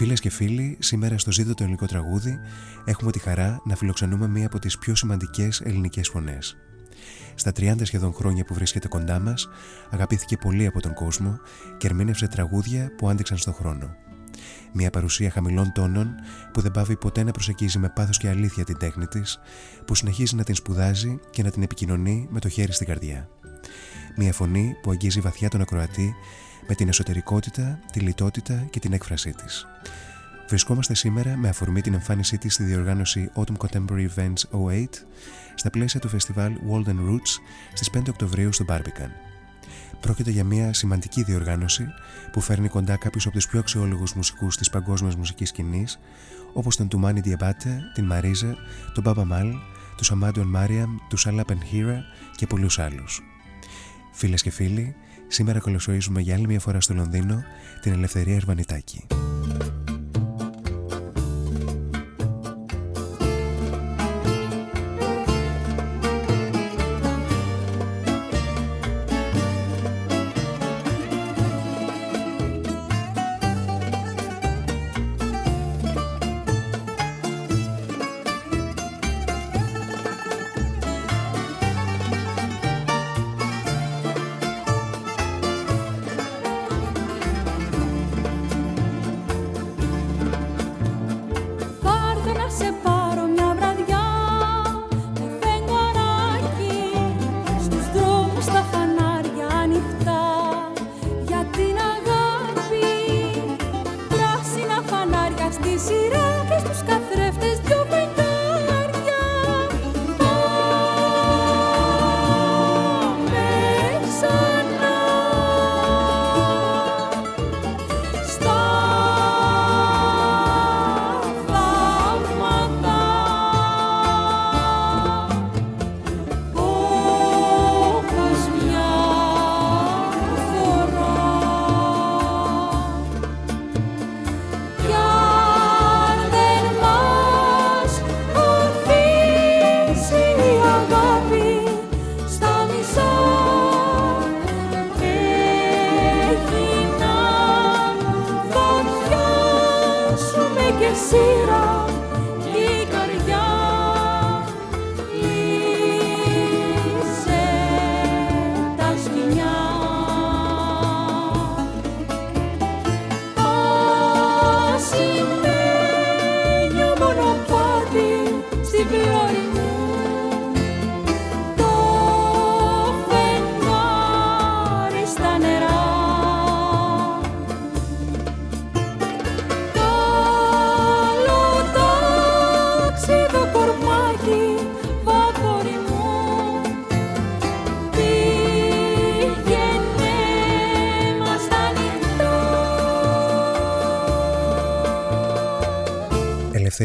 Φίλες και φίλοι, σήμερα στο Ζήτο το ελληνικό τραγούδι έχουμε τη χαρά να φιλοξενούμε μία από τις πιο σημαντικές ελληνικές φωνές. Στα 30 σχεδόν χρόνια που βρίσκεται κοντά μας, αγαπήθηκε πολύ από τον κόσμο και ερμήνευσε τραγούδια που άντεξαν στον χρόνο. Μια παρουσία χαμηλών τόνων που δεν πάβει ποτέ να προσεγγίζει με πάθος και αλήθεια την τέχνη της, που συνεχίζει να την σπουδάζει και να την επικοινωνεί με το χέρι στην καρδιά. Μια φωνή που αγγίζει βαθιά τον ακροατή με την εσωτερικότητα, τη λιτότητα και την έκφρασή της. Βρισκόμαστε σήμερα με αφορμή την εμφάνισή της στη διοργάνωση Autumn Contemporary Events 08 στα πλαίσια του φεστιβάλ Walden Roots στις 5 Οκτωβρίου στο Barbican. Πρόκειται για μια σημαντική διοργάνωση που φέρνει κοντά κάποιους από τους πιο αξιόλογους μουσικούς της παγκόσμιας μουσικής σκηνής, όπως τον Τουμάνι Διαμπάτε, την Μαρίζα, τον Μπάμπα Μάλ, τους Αμάντιον Μάριαμ, τους Σαλάπεν Χίρα και πολλούς άλλους. Φίλες και φίλοι, σήμερα καλωσορίζουμε για άλλη μια φορά στο Λονδίνο την Ελευθερία Ερβανιτάκη. glory.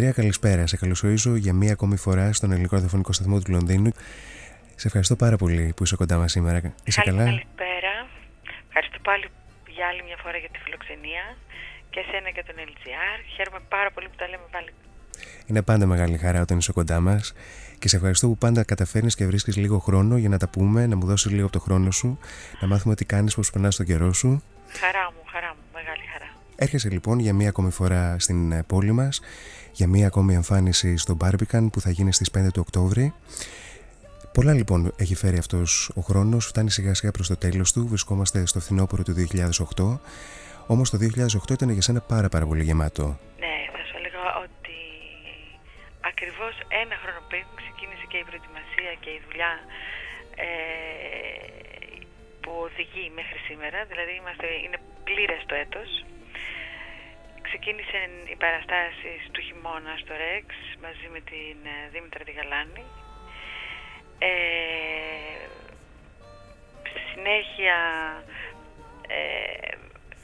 Ελευθερία, καλησπέρα. Σε καλωσορίζω για μία ακόμη φορά στον ελληνικό ραδιοφωνικό σταθμό του Λονδίνου. Σε ευχαριστώ πάρα πολύ που είσαι κοντά μας σήμερα. Είσαι καλά; Καλησπέρα. Ευχαριστώ πάλι για άλλη μια φορά για τη φιλοξενία και εσένα και τον LGR. Χαίρομαι πάρα πολύ που τα λέμε πάλι. Είναι πάντα μεγάλη χαρά όταν είσαι κοντά μας και σε ευχαριστώ που πάντα καταφέρνεις και βρίσκεις λίγο χρόνο για να τα πούμε, να μου δώσεις λίγο από το χρόνο σου, να μάθουμε τι κάνεις, πώς περνάς τον καιρό σου. Χαρά μου, χαρά μου, μεγάλη χαρά. Έρχεσαι λοιπόν για μία ακόμη φορά στην ε, πόλη μας για μία ακόμη εμφάνιση στο Barbican που θα γίνει στις 5 του Οκτώβρη. Πολλά λοιπόν έχει φέρει αυτός ο χρόνος, φτάνει σιγά σιγά προς το τέλος του, βρισκόμαστε στο φθινόπωρο του 2008, όμως το 2008 ήταν για σένα πάρα πάρα πολύ γεμάτο. Ναι, θα σου έλεγα ότι ακριβώς ένα χρόνο πριν ξεκίνησε και η προετοιμασία και η δουλειά ε, που οδηγεί μέχρι σήμερα, δηλαδή είμαστε, είναι πλήρες το έτος ξεκίνησαν οι παραστάσεις του χειμώνα στο Ρεξ μαζί με την ε, Δήμητρα Τιγαλάνη. Ε, στη συνέχεια ε,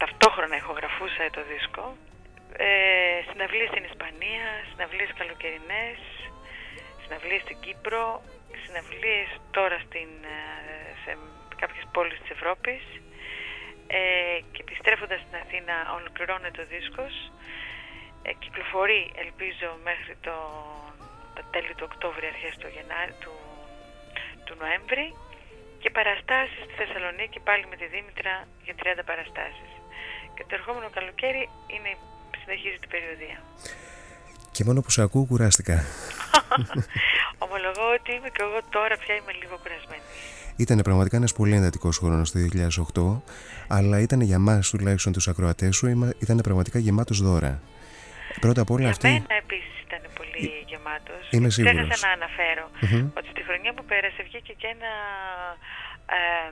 ταυτόχρονα ηχογραφούσα το δίσκο. Ε, συναυλίες στην Ισπανία, συναυλίες καλοκαιρινές, συναυλίες στην Κύπρο, συναυλίες τώρα στην, ε, σε κάποιες πόλεις της Ευρώπης ε, και επιστρέφοντας στην Αθήνα ολοκληρώνεται ο δίσκος ε, κυκλοφορεί ελπίζω μέχρι το, τα τέλη του Οκτώβρη αρχές του, Γενάρη, του, του Νοέμβρη και παραστάσεις στη Θεσσαλονίκη πάλι με τη Δήμητρα για 30 παραστάσεις και το ερχόμενο καλοκαίρι είναι συνεχίζει την περιοδία. Και μόνο που σε ακούω κουράστηκα. Ομολογώ ότι είμαι και εγώ τώρα πια είμαι λίγο κουρασμένη. Ήταν πραγματικά ένας πολύ εντατικός χρόνος το 2008, αλλά ήταν για μας τουλάχιστον τους ακροατές σου, ήταν πραγματικά γεμάτος δώρα. Πρώτα απ' όλα για αυτή. μένα επίσης ήταν πολύ ε... γεμάτος. Είμαι σίγουρος. Ξέχασα να αναφέρω ότι στη χρονιά που πέρασε βγήκε και ένα. Ε,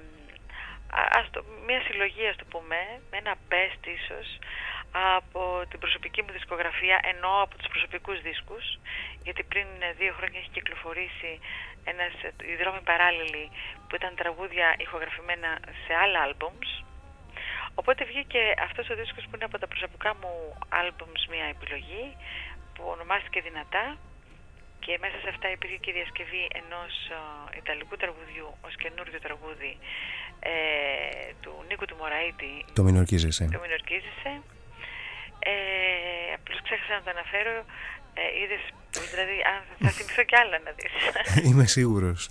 ας το, μια συλλογή, ας το πούμε, με ένα best ίσως, από την προσωπική μου δισκογραφία, ενώ από τους προσωπικούς δίσκους, γιατί πριν δύο χρόνια έχει κυκλοφορήσει ένας, οι δρόμοι παράλληλοι που ήταν τραγούδια ηχογραφημένα σε άλλα albums. Οπότε βγήκε αυτός ο δίσκος που είναι από τα προσωπικά μου albums μια επιλογή που ονομάστηκε Δυνατά και μέσα σε αυτά υπήρχε και η διασκευή ενός uh, Ιταλικού τραγουδιού ως καινούριο τραγούδι ε, του Νίκου του Μωραήτη. Το μην ορκίζεσαι. Το μην ορκίζεσαι. Ε, απλώς ξέχασα να το αναφέρω. Ε, είδες, δηλαδή, αν, θα θυμηθώ κι άλλα να δεις. Είμαι σίγουρος.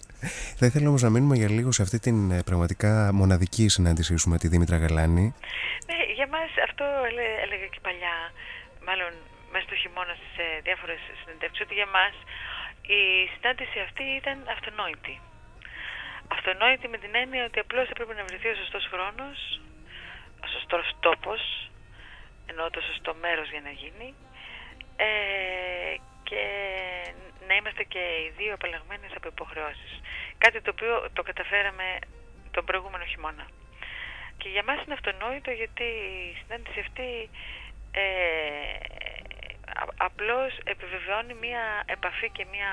Θα ήθελα όμως να μείνουμε για λίγο σε αυτή την ε, πραγματικά μοναδική συνάντησή σου με τη Δήμητρα Γαλάνη. Ναι, για μας αυτό έλεγα και παλιά, μάλλον μέσα στο χειμώνα στις ε, διάφορες συνεντεύξεις, ότι για μας η συνάντηση αυτή ήταν αυτονόητη. Αυτονόητη με την έννοια ότι απλώς έπρεπε να βρεθεί ο σωστός χρόνος, ο σωστός τόπος, ενώ το σωστό μέρος για να γίνει ε, και να είμαστε και οι δύο απαλλαγμένες από υποχρεώσεις. Κάτι το οποίο το καταφέραμε τον προηγούμενο χειμώνα. Και για μας είναι αυτονόητο γιατί η συνάντηση αυτή ε, απλώς επιβεβαιώνει μια επαφή και μια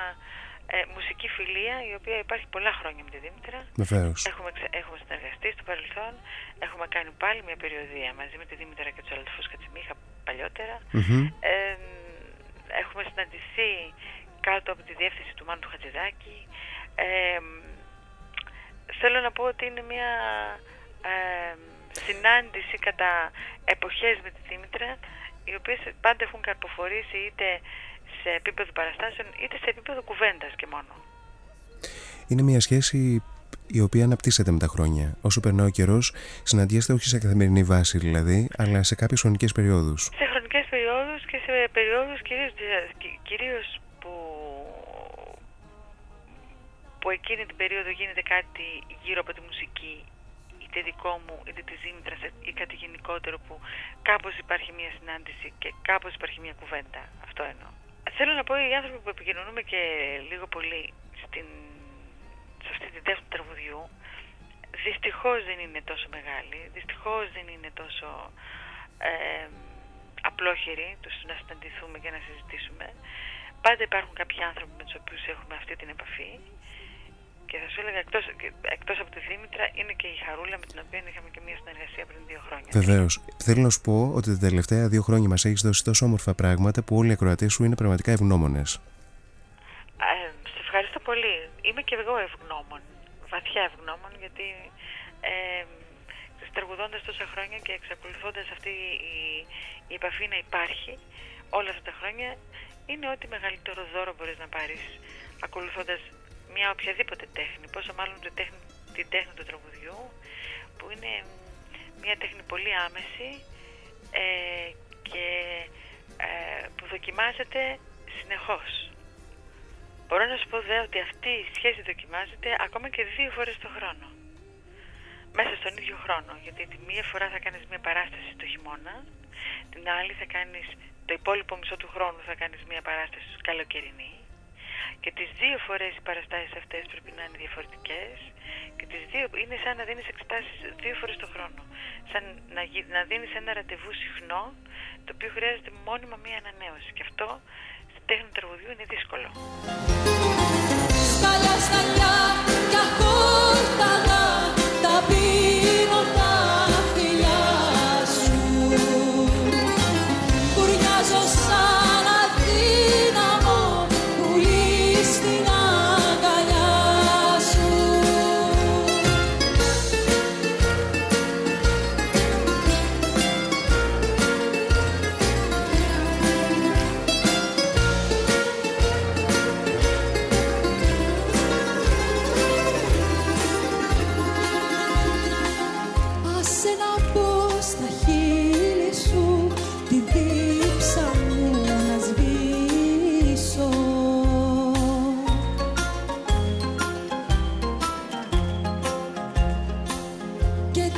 ε, μουσική φιλία η οποία υπάρχει πολλά χρόνια με τη Δήμητρα. Βεβαίως. Έχουμε, έχουμε συνεργαστεί στο παρελθόν, έχουμε κάνει πάλι μια περιοδία μαζί με τη Δήμητρα και τους αδελφούς Κατσιμίχα παλιότερα. Ε, έχουμε συναντηθεί κάτω από τη διεύθυνση του Μάνου Χατζηδάκη. Ε, θέλω να πω ότι είναι μια ε, συνάντηση κατά εποχές με τη Δήμητρα οι οποίες πάντα έχουν καρποφορήσει είτε σε επίπεδο παραστάσεων είτε σε επίπεδο κουβέντας και μόνο. Είναι μια σχέση η οποία αναπτύσσεται με τα χρόνια. Όσο περνάει ο καιρός, συναντιέστε όχι σε καθημερινή βάση δηλαδή, αλλά σε κάποιες χρονικές περιόδους. Σε χρονικές περιόδους και σε περιόδους κυρίως που, που εκείνη την περίοδο γίνεται κάτι γύρω από τη μουσική είτε δικό μου είτε της Δήμητρας ή κάτι γενικότερο που κάπως υπάρχει μια συνάντηση και κάπως υπάρχει μια κουβέντα. Αυτό εννοώ. Θέλω να πω οι άνθρωποι που επικοινωνούμε και λίγο πολύ στην, σε αυτή τη τέχνη του τραγουδιού δυστυχώς δεν είναι τόσο μεγάλη, δυστυχώς δεν είναι τόσο ε, απλόχεροι να συναντηθούμε και να συζητήσουμε. Πάντα υπάρχουν κάποιοι άνθρωποι με τους οποίους έχουμε αυτή την επαφή και θα σου έλεγα εκτός, εκτός από τη Δήμητρα είναι και η Χαρούλα με την οποία είχαμε και μια συνεργασία πριν δύο χρόνια. Βεβαίως. Θέλω να σου πω ότι τα τελευταία δύο χρόνια μας έχεις δώσει τόσο όμορφα πράγματα που όλοι οι ακροατές σου είναι πραγματικά ευγνώμονες. Ε, σε ευχαριστώ πολύ. Είμαι και εγώ ευγνώμων. Βαθιά ευγνώμων γιατί ε, τραγουδώντας τόσα χρόνια και εξακολουθώντας αυτή η, η επαφή να υπάρχει όλα αυτά τα χρόνια είναι ό,τι μεγαλύτερο δώρο μπορείς να πάρεις ακολουθώντας μια οποιαδήποτε τέχνη, πόσο μάλλον την τέχνη, την τέχνη του τραγουδιού, που είναι μια τέχνη πολύ άμεση ε, και ε, που δοκιμάζεται συνεχώς. Μπορώ να σου πω δε ότι αυτή η σχέση δοκιμάζεται ακόμα και δύο φορές το χρόνο. Μέσα στον ίδιο χρόνο. Γιατί τη μία φορά θα κάνεις μια παράσταση το χειμώνα, την άλλη θα κάνεις το υπόλοιπο μισό του χρόνου θα κάνεις μια παράσταση καλοκαιρινή και τις δύο φορές οι παραστάσεις αυτές πρέπει να είναι διαφορετικές και τις δύο είναι σαν να δίνεις εξετάσεις δύο φορές το χρόνο. Σαν να, να δίνεις ένα ραντεβού συχνό το οποίο χρειάζεται μόνιμα μία ανανέωση και αυτό στη τέχνη του τραγουδιού είναι δύσκολο.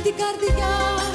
την καρδιά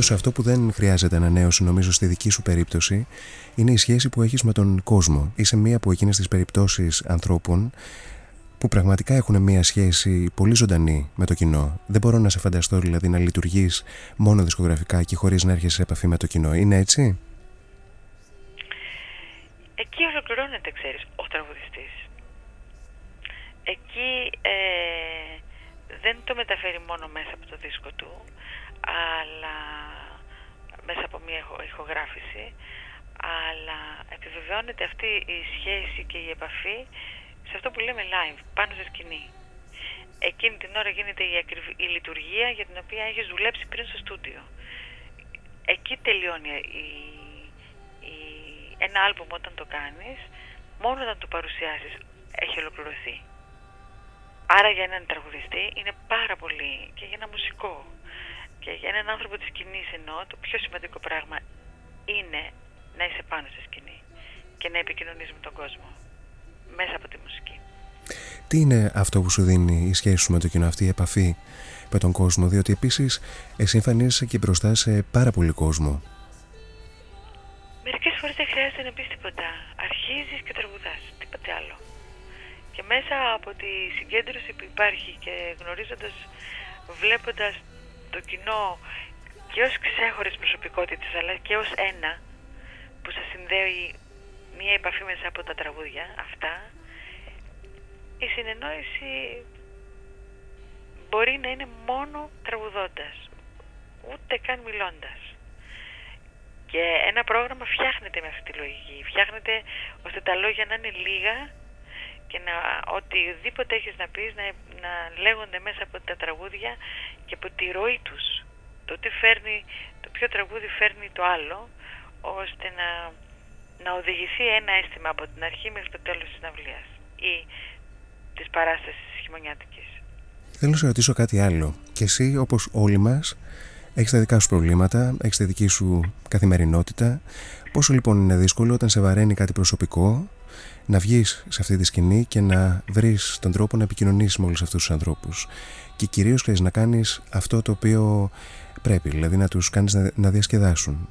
Πάντως αυτό που δεν χρειάζεται ανανέωση νομίζω στη δική σου περίπτωση είναι η σχέση που έχεις με τον κόσμο. Είσαι μία από εκείνες τις περιπτώσεις ανθρώπων που πραγματικά έχουν μία σχέση πολύ ζωντανή με το κοινό. Δεν μπορώ να σε φανταστώ δηλαδή να λειτουργείς μόνο δισκογραφικά και χωρίς να έρχεσαι σε επαφή με το κοινό. Είναι έτσι; Εκεί ολοκληρώνεται, ξέρεις, ο τραγουδιστής. Εκεί ε, δεν το μεταφέρει μόνο μέσα από το δίσκο του, αλλά μέσα από μια ηχογράφηση αλλά επιβεβαιώνεται αυτή η σχέση και η επαφή σε αυτό που λέμε live, πάνω σε σκηνή. Εκείνη την ώρα γίνεται η, η λειτουργία για την οποία έχεις δουλέψει πριν στο στούντιο. Εκεί τελειώνει η, η, ένα άλμπουμ όταν το κάνεις, μόνο όταν το παρουσιάσεις έχει ολοκληρωθεί. Άρα για έναν τραγουδιστή είναι πάρα πολύ και για ένα μουσικό και για έναν άνθρωπο της σκηνής εννοώ το πιο σημαντικό πράγμα είναι να είσαι πάνω στη σκηνή και να επικοινωνείς με τον κόσμο μέσα από τη μουσική. Τι είναι αυτό που σου δίνει η σχέση σου με το κοινό, αυτή η επαφή με τον κόσμο, διότι επίσης εσύ εμφανίζεσαι και μπροστά σε πάρα πολύ κόσμο. Μερικές φορές δεν χρειάζεται να πεις τίποτα. Αρχίζεις και τραγουδάς, τίποτε άλλο. Και μέσα από τη συγκέντρωση που υπάρχει και γνωρίζοντας, βλέποντας το κοινό και ως ξέχωρες προσωπικότητες αλλά και ως ένα που σας συνδέει μία επαφή μέσα από τα τραγούδια αυτά η συνεννόηση μπορεί να είναι μόνο τραγουδώντας ούτε καν μιλώντας. Και ένα πρόγραμμα φτιάχνεται με αυτή τη λογική. Φτιάχνεται ώστε τα λόγια να είναι λίγα και να οτιδήποτε έχεις να πεις να, να λέγονται μέσα από τα τραγούδια και από τη ροή τους. Το τι φέρνει, το ποιο τραγούδι φέρνει το άλλο ώστε να, να οδηγηθεί ένα αίσθημα από την αρχή μέχρι το τέλος της συναυλίας ή της παράστασης της χειμωνιάτικης. Θέλω να σε ρωτήσω κάτι άλλο. Και εσύ όπως όλοι μας έχεις τα δικά σου προβλήματα, έχεις τη δική σου καθημερινότητα. Πόσο λοιπόν είναι δύσκολο όταν σε βαραίνει κάτι προσωπικό να βγεις σε αυτή τη σκηνή και να βρεις τον τρόπο να επικοινωνήσεις με όλους αυτούς τους ανθρώπους και κυρίως ξέρεις να κάνεις αυτό το οποίο πρέπει, δηλαδή να τους κάνεις να, να διασκεδάσουν.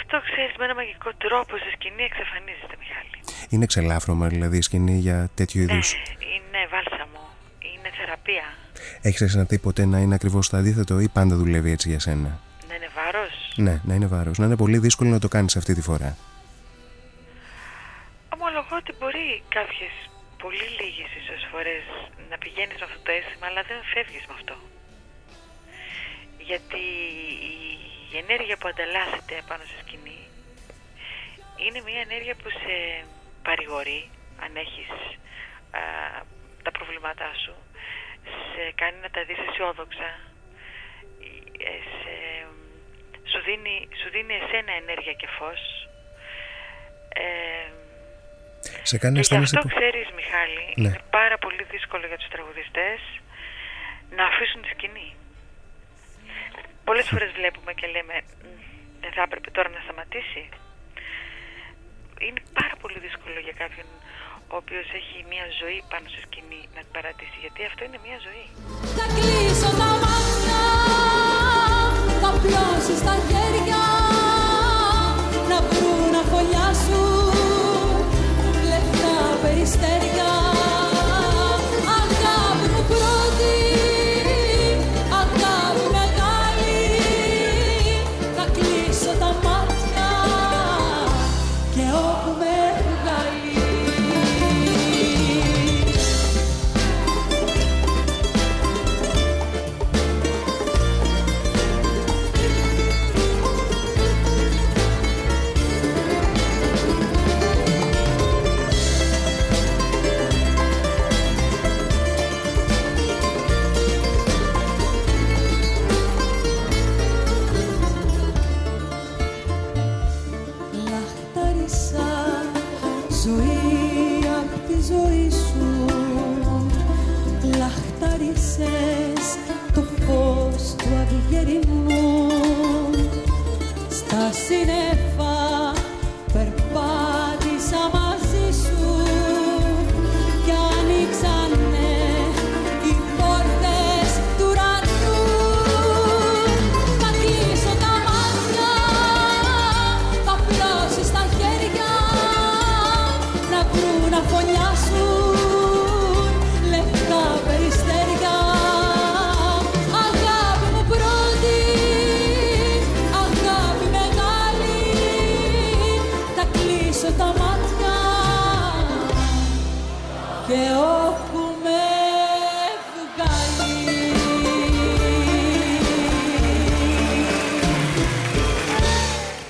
Αυτό ξέρεις με ένα μαγικό τρόπο στη σκηνή εξαφανίζεται Μιχάλη. Είναι ξελάφρωμα δηλαδή η σκηνή για τέτοιου ναι, είδους; είναι βάλσαμο, είναι θεραπεία. Έχεις αισθανθεί ποτέ να είναι ακριβώς το αντίθετο ή πάντα δουλεύει έτσι για σένα; Να είναι βάρος; Ναι, να είναι βάρος. Να είναι πολύ δύσκολο να το κάνεις αυτή τη φορά ομολογώ ότι μπορεί κάποιες πολύ λίγες ίσως φορές να πηγαίνεις με αυτό το αίσθημα αλλά δεν φεύγεις με αυτό. Γιατί η ενέργεια που ανταλλάσσεται πάνω στη σκηνή είναι μια ενέργεια που σε παρηγορεί αν έχεις τα προβλήματά σου, σε κάνει να τα δεις αισιόδοξα, ε, σε, σου, δίνει, σου δίνει εσένα ενέργεια και φως, ε, σε κάνει και γι' αυτό που... ξέρεις Μιχάλη, ναι. είναι πάρα πολύ δύσκολο για τους τραγουδιστές να αφήσουν τη σκηνή. Πολλές φορές βλέπουμε και λέμε δεν θα έπρεπε τώρα να σταματήσει. Είναι πάρα πολύ δύσκολο για κάποιον ο οποίος έχει μια ζωή πάνω στη σκηνή να την παρατήσει γιατί αυτό είναι μια ζωή. Θα κλείσω τα μάτια, θα πλώσεις τα χέρια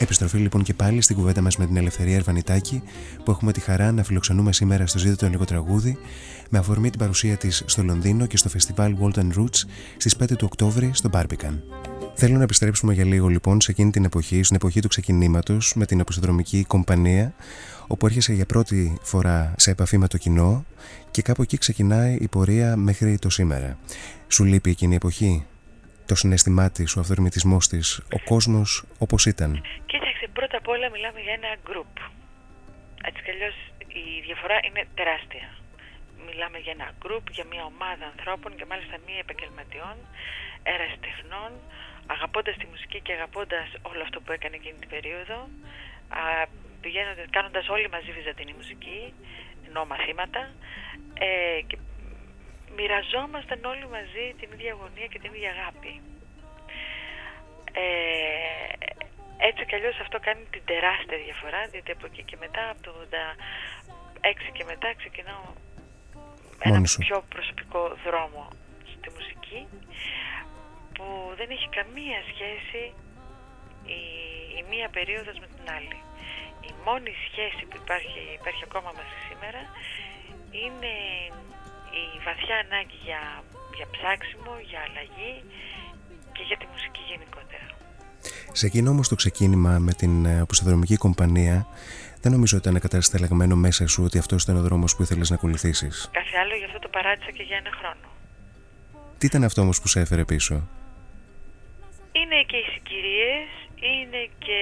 Επιστροφή λοιπόν και πάλι στην κουβέντα μας με την Ελευθερία Ερβανιτάκη, που έχουμε τη χαρά να φιλοξενούμε σήμερα στο Ζήτο το Ελληνικό Τραγούδι, με αφορμή την παρουσία της στο Λονδίνο και στο φεστιβάλ Walton Roots στις 5 του Οκτώβρη στο Barbican. Θέλω να επιστρέψουμε για λίγο λοιπόν σε εκείνη την εποχή, στην εποχή του ξεκινήματος, με την αποσυνδρομική κομπανία, όπου έρχεσαι για πρώτη φορά σε επαφή με το κοινό και κάπου εκεί ξεκινάει η πορεία μέχρι το σήμερα. Σου λείπει εκείνη η εποχή, το συναίσθημά της, ο αυθορμητισμός της, ο κόσμος όπως ήταν; Κοίταξε, πρώτα απ' όλα μιλάμε για ένα group. Έτσι κι αλλιώς η διαφορά είναι τεράστια. Μιλάμε για ένα group, για μια ομάδα ανθρώπων και μάλιστα μη επαγγελματιών, ερασιτεχνών, αγαπώντας τη μουσική και αγαπώντας όλο αυτό που έκανε εκείνη την περίοδο, κάνοντα κάνοντας όλοι μαζί βυζαντινή μουσική, ενώ μαθήματα, ε, και μοιραζόμασταν όλοι μαζί την ίδια αγωνία και την ίδια αγάπη. Ε, έτσι κι αλλιώς αυτό κάνει την τεράστια διαφορά, διότι από εκεί και μετά, από το 86 και μετά ξεκινάω ένα πιο προσωπικό δρόμο στη μουσική που δεν έχει καμία σχέση η, η μία περίοδος με την άλλη. Η μόνη σχέση που υπάρχει, υπάρχει ακόμα μαζί σήμερα είναι η βαθιά ανάγκη για, για ψάξιμο, για αλλαγή και για τη μουσική γενικότερα. Σε εκείνο όμως το ξεκίνημα με την ε, αποσταδρομική κομπανία δεν νομίζω ότι ήταν κατασταλαγμένο μέσα σου ότι αυτός ήταν ο δρόμος που ήθελες να ακολουθήσεις. Κάθε άλλο γι' αυτό το παράτησα και για ένα χρόνο. Τι ήταν αυτό όμως που σε έφερε πίσω; Είναι και οι συγκυρίες, είναι και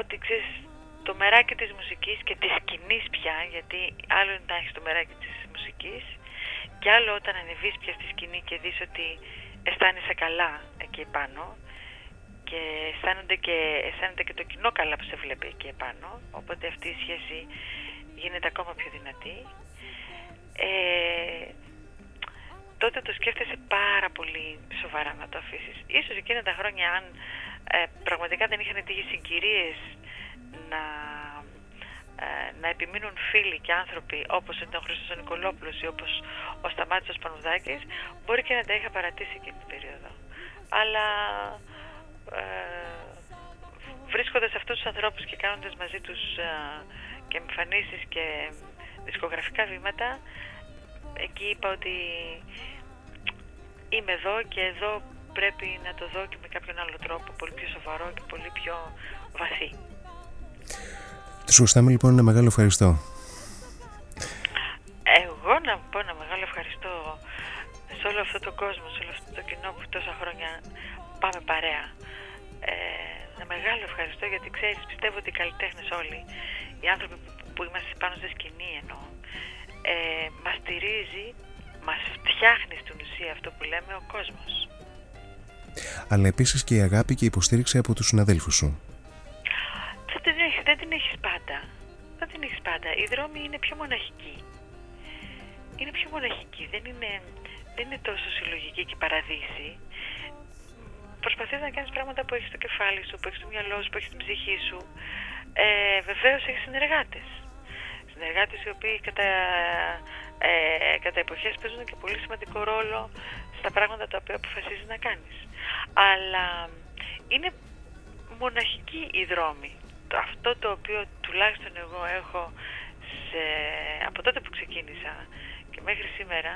ότι ξέρεις το μεράκι της μουσικής και της σκηνής πια, γιατί άλλο είναι να έχεις το μεράκι της μουσικής και άλλο όταν ανεβείς πια στη σκηνή και δεις ότι αισθάνεσαι καλά εκεί πάνω και αισθάνονται και, αισθάνεται και το κοινό καλά που σε βλέπει εκεί επάνω οπότε αυτή η σχέση γίνεται ακόμα πιο δυνατή. Ε, τότε το σκέφτεσαι πάρα πολύ σοβαρά να το αφήσεις. Ίσως εκείνα τα χρόνια αν ε, πραγματικά δεν είχαν τύχει συγκυρίες να, ε, να επιμείνουν φίλοι και άνθρωποι όπως ήταν ο Χρήστος Νικολόπουλος ή όπως ο Σταμάτης Πανουδάκης μπορεί και να τα είχα παρατήσει εκείνη την περίοδο. Αλλά ε, βρίσκοντας αυτούς τους ανθρώπους και κάνοντας μαζί τους ε, και εμφανίσεις και δισκογραφικά βήματα εκεί είπα ότι είμαι εδώ και εδώ πρέπει να το δω και με κάποιον άλλο τρόπο πολύ πιο σοβαρό και πολύ πιο βαθύ. Σου αισθάνομαι λοιπόν ένα μεγάλο ευχαριστώ. Εγώ να πω ένα μεγάλο ευχαριστώ σε όλο αυτό το κόσμο, σε όλο αυτό το κοινό που τόσα χρόνια πάμε παρέα. Ε, ένα μεγάλο ευχαριστώ γιατί ξέρεις, πιστεύω ότι οι καλλιτέχνες όλοι, οι άνθρωποι που, είμαστε πάνω στη σκηνή εννοώ, ε, μας στηρίζει, μας φτιάχνει στην ουσία αυτό που λέμε ο κόσμος. Αλλά επίσης και η αγάπη και η υποστήριξη από τους συναδέλφους σου δεν την έχεις πάντα. Δεν την έχεις πάντα. Οι δρόμοι είναι πιο μοναχικοί. Είναι πιο μοναχικοί. Δεν είναι, δεν είναι τόσο συλλογική και παραδείσοι. Προσπαθείς να κάνεις πράγματα που έχεις στο κεφάλι σου, που έχεις στο μυαλό σου, που έχεις στην ψυχή σου. Ε, βεβαίως έχεις συνεργάτες. Συνεργάτες οι οποίοι κατά, ε, κατά εποχές παίζουν και πολύ σημαντικό ρόλο στα πράγματα τα οποία αποφασίζεις να κάνεις. Αλλά είναι μοναχική η δρόμη αυτό το οποίο τουλάχιστον εγώ έχω σε, από τότε που ξεκίνησα και μέχρι σήμερα,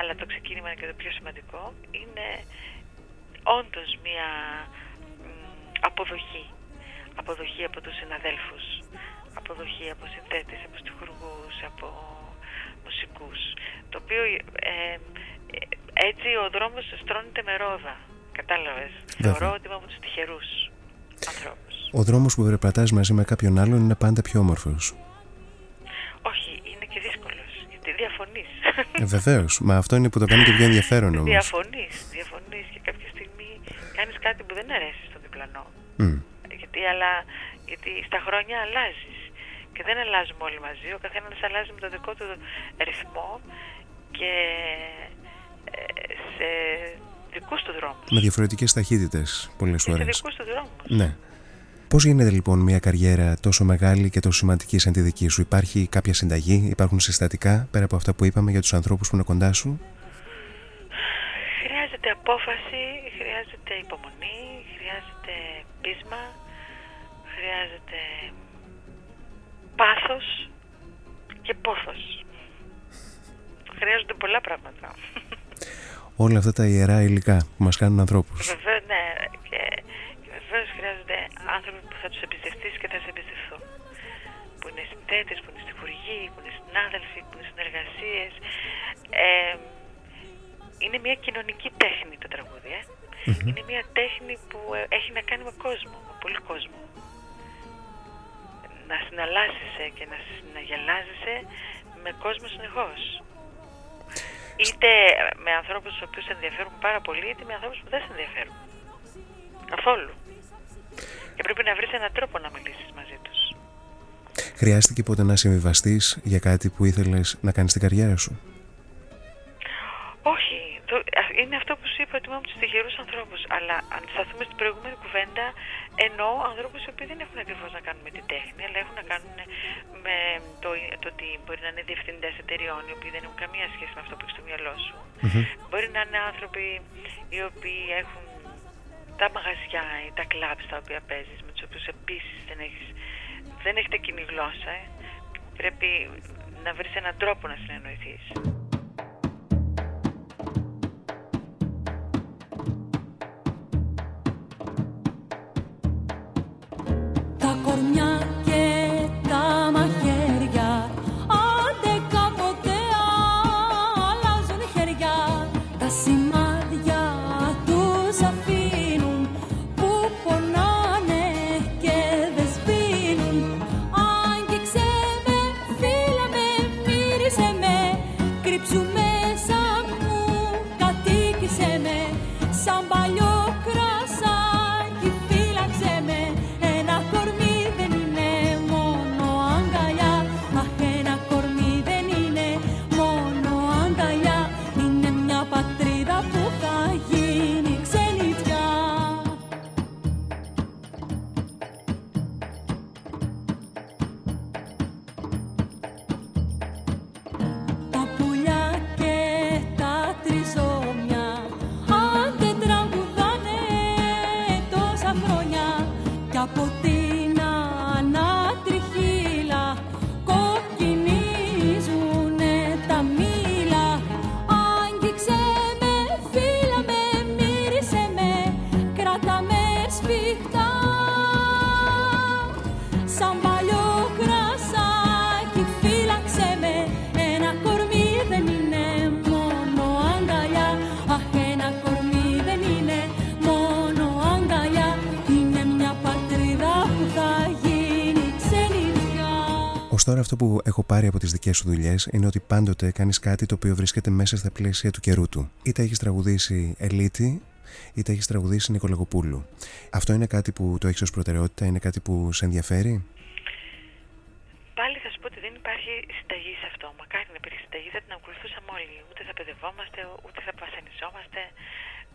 αλλά το ξεκίνημα είναι και το πιο σημαντικό, είναι όντως μια αποδοχή. Αποδοχή από τους συναδέλφους, αποδοχή από συνθέτες, από στιχουργούς, από μουσικούς, το οποίο ε, έτσι ο δρόμος στρώνεται με ρόδα. Κατάλαβες. Θεωρώ ότι είμαι από τους τυχερούς ανθρώπους. Ο δρόμος που περπατάς μαζί με κάποιον άλλον είναι πάντα πιο όμορφος. Όχι, είναι και δύσκολος. Γιατί διαφωνείς. Ε, Βεβαίως. Μα αυτό είναι που το κάνει και πιο ενδιαφέρον όμως. Διαφωνείς. Διαφωνείς και κάποια στιγμή κάνεις κάτι που δεν αρέσει στον διπλανό. Γιατί, αλλά, γιατί στα χρόνια αλλάζεις. Και δεν αλλάζουμε όλοι μαζί. Ο καθένας αλλάζει με το δικό του ρυθμό και ε, σε δικούς του δρόμους. Με διαφορετικές ταχύτητες πολλές φορέ. Σε δικούς του δρόμους. Ναι. Πώς γίνεται λοιπόν μια καριέρα τόσο μεγάλη και τόσο σημαντική σαν τη δική σου, Υπάρχει κάποια συνταγή, υπάρχουν συστατικά πέρα από αυτά που είπαμε για τους ανθρώπους που είναι κοντά σου; Χρειάζεται απόφαση, χρειάζεται υπομονή, χρειάζεται πείσμα, χρειάζεται πάθος και πόθος. Χρειάζονται πολλά πράγματα. Όλα αυτά τα ιερά υλικά που μας κάνουν ανθρώπους. Βεβαίω, ναι. Και, και βεβαίω χρειάζονται άνθρωποι που θα τους εμπιστευτείς και θα σε εμπιστευτούν. Που είναι συνθέτες, που είναι στοιχουργοί, που είναι συνάδελφοι, που είναι συνεργασίες. Ε, είναι μια κοινωνική τέχνη το τραγούδι, ε. Είναι μια τέχνη που ε, έχει να κάνει με κόσμο, με πολύ κόσμο. Να συναλλάσσεσαι και να συναγελάζεσαι με κόσμο συνεχώς. Είτε με ανθρώπους που οποίους ενδιαφέρουν πάρα πολύ, είτε με ανθρώπους που δεν σε ενδιαφέρουν. Καθόλου. Και πρέπει να βρεις έναν τρόπο να μιλήσεις μαζί τους. Χρειάστηκε ποτέ να συμβιβαστείς για κάτι που ήθελες να κάνεις την καριέρα σου; Όχι, το, είναι αυτό που σου είπα ότι είμαι από τους τυχερούς ανθρώπους. Αλλά αν σταθούμε στην προηγούμενη κουβέντα, εννοώ ανθρώπους οι οποίοι δεν έχουν ακριβώς να κάνουν με την τέχνη, αλλά έχουν να κάνουν με το, το ότι μπορεί να είναι διευθυντές εταιριών, οι οποίοι δεν έχουν καμία σχέση με αυτό που έχεις στο μυαλό σου. Μπορεί να είναι άνθρωποι οι οποίοι έχουν τα μαγαζιά ή τα κλαμπ στα οποία παίζεις, με τους οποίους επίσης δεν, έχεις, δεν έχετε κοινή γλώσσα. Ε. Πρέπει να βρεις έναν τρόπο να συνεννοηθείς. Που έχω πάρει από τις δικές σου δουλειές είναι ότι πάντοτε κάνεις κάτι το οποίο βρίσκεται μέσα στα πλαίσια του καιρού του. Είτε έχεις τραγουδήσει Ελίτη, είτε έχεις τραγουδήσει Νικολαγοπούλου. Αυτό είναι κάτι που το έχεις ως προτεραιότητα, είναι κάτι που σε ενδιαφέρει; Πάλι θα σου πω ότι δεν υπάρχει συνταγή σε αυτό. Μακάρι να υπήρχε συνταγή, θα την ακολουθούσαμε όλοι. Ούτε θα παιδευόμαστε, ούτε θα βασανιζόμαστε,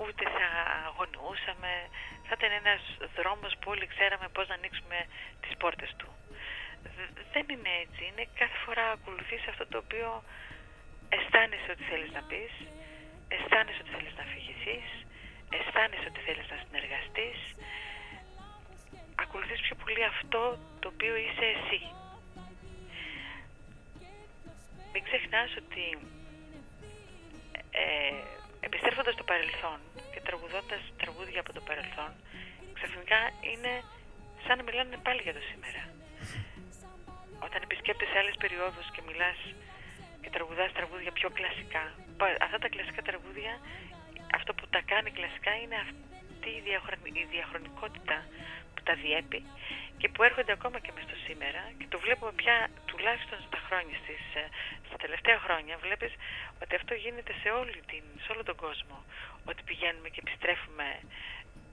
ούτε θα αγωνιούσαμε. Θα ήταν ένας δρόμος που όλοι ξέραμε πώς να ανοίξουμε τις πόρτες του δεν είναι έτσι. Είναι κάθε φορά ακολουθείς αυτό το οποίο αισθάνεσαι ότι θέλεις να πεις, αισθάνεσαι ότι θέλεις να αφηγηθείς, αισθάνεσαι ότι θέλεις να συνεργαστείς. Ακολουθείς πιο πολύ αυτό το οποίο είσαι εσύ. Μην ξεχνάς ότι ε, επιστρέφοντας στο παρελθόν και τραγουδώντας τραγούδια από το παρελθόν, ξαφνικά είναι σαν να μιλάνε πάλι για το σήμερα όταν επισκέπτεσαι άλλες περιόδους και μιλάς και τραγουδάς τραγούδια πιο κλασικά, αυτά τα κλασικά τραγούδια, αυτό που τα κάνει κλασικά είναι αυτή η, διαχρονικότητα που τα διέπει και που έρχονται ακόμα και μες στο σήμερα και το βλέπουμε πια τουλάχιστον στα χρόνια, στις, ε, στα τελευταία χρόνια βλέπεις ότι αυτό γίνεται σε, όλη την, σε όλο τον κόσμο ότι πηγαίνουμε και επιστρέφουμε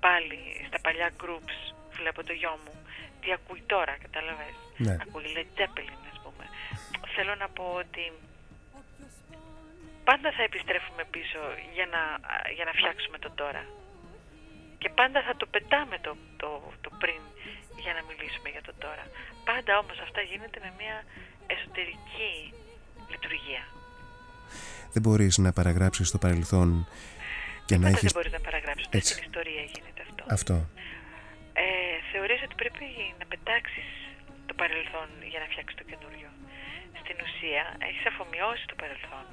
πάλι στα παλιά groups βλέπω το γιο μου τι ακούει τώρα, κατάλαβες. Ναι. Ακούει Led Zeppelin, ας πούμε. Θέλω να πω ότι πάντα θα επιστρέφουμε πίσω για να, για να φτιάξουμε το τώρα. Και πάντα θα το πετάμε το, το, το πριν για να μιλήσουμε για το τώρα. Πάντα όμως αυτά γίνεται με μια εσωτερική λειτουργία. Δεν μπορείς να παραγράψεις το παρελθόν Και να έχεις... δεν μπορείς να παραγράψεις, ούτε στην ιστορία γίνεται αυτό. Αυτό. Ε, θεωρείς ότι πρέπει να πετάξεις το παρελθόν για να φτιάξεις το καινούριο. Στην ουσία έχεις αφομοιώσει το παρελθόν.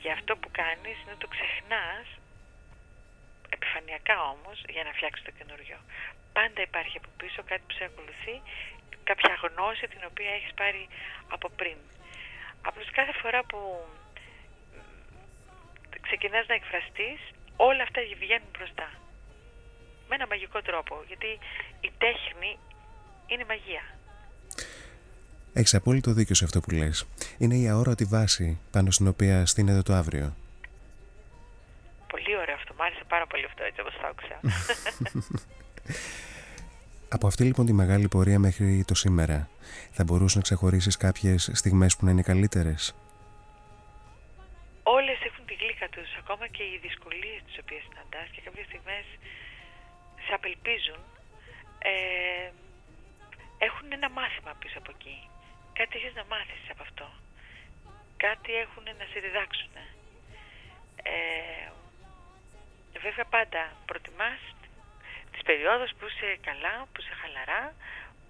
Και αυτό που κάνεις είναι το ξεχνάς επιφανειακά όμως για να φτιάξεις το καινούριο. Πάντα υπάρχει από πίσω κάτι που σε ακολουθεί, κάποια γνώση την οποία έχεις πάρει από πριν. Απλώς κάθε φορά που ξεκινάς να εκφραστείς, όλα αυτά βγαίνουν μπροστά. Με ένα μαγικό τρόπο, γιατί η τέχνη είναι μαγεία. Έχεις απόλυτο δίκιο σε αυτό που λες. Είναι η αόρατη βάση πάνω στην οποία στείνεται το αύριο. Πολύ ωραίο αυτό. Μ' άρεσε πάρα πολύ αυτό έτσι όπως το άκουσα. Από αυτή λοιπόν τη μεγάλη πορεία μέχρι το σήμερα, θα μπορούσε να ξεχωρίσεις κάποιες στιγμές που να είναι καλύτερες; Όλες έχουν τη γλύκα τους, ακόμα και οι δυσκολίες τις οποίες συναντάς και κάποιες στιγμές σε απελπίζουν. Ε, έχουν ένα μάθημα πίσω από εκεί. Κάτι έχεις να μάθεις από αυτό. Κάτι έχουν να σε διδάξουν. Ε, βέβαια πάντα προτιμάς τις περιόδους που είσαι καλά, που είσαι χαλαρά,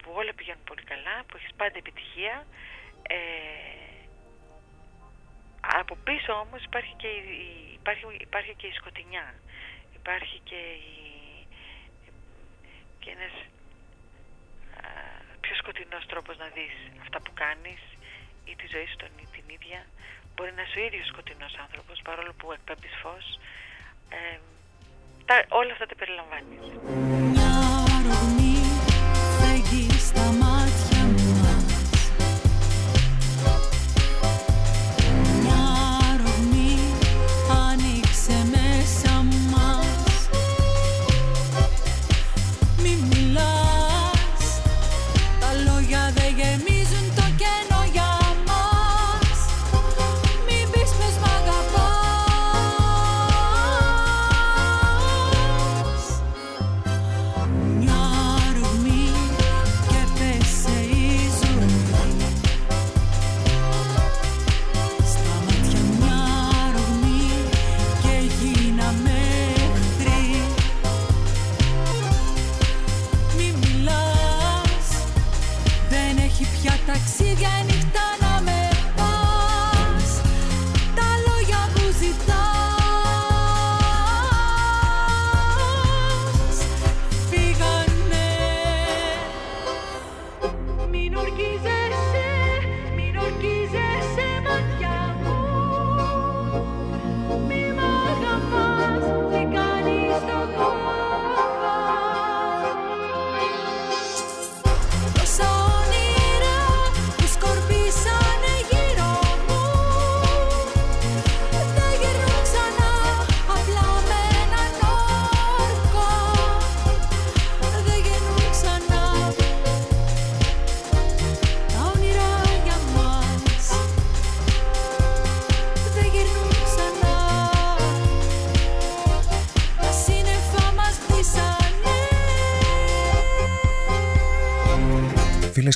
που όλα πηγαίνουν πολύ καλά, που έχεις πάντα επιτυχία. Ε, από πίσω όμως υπάρχει και, η, υπάρχει, υπάρχει και η σκοτεινιά. Υπάρχει και, η, και ένας πιο σκοτεινός τρόπος να δεις αυτά που κάνεις ή τη ζωή σου την ίδια. Μπορεί να είσαι ο ίδιος σκοτεινός άνθρωπος παρόλο που εκπέμπεις φως. Ε, τα, όλα αυτά τα περιλαμβάνεις. Μια ρογμή φεγγεί στα μάτια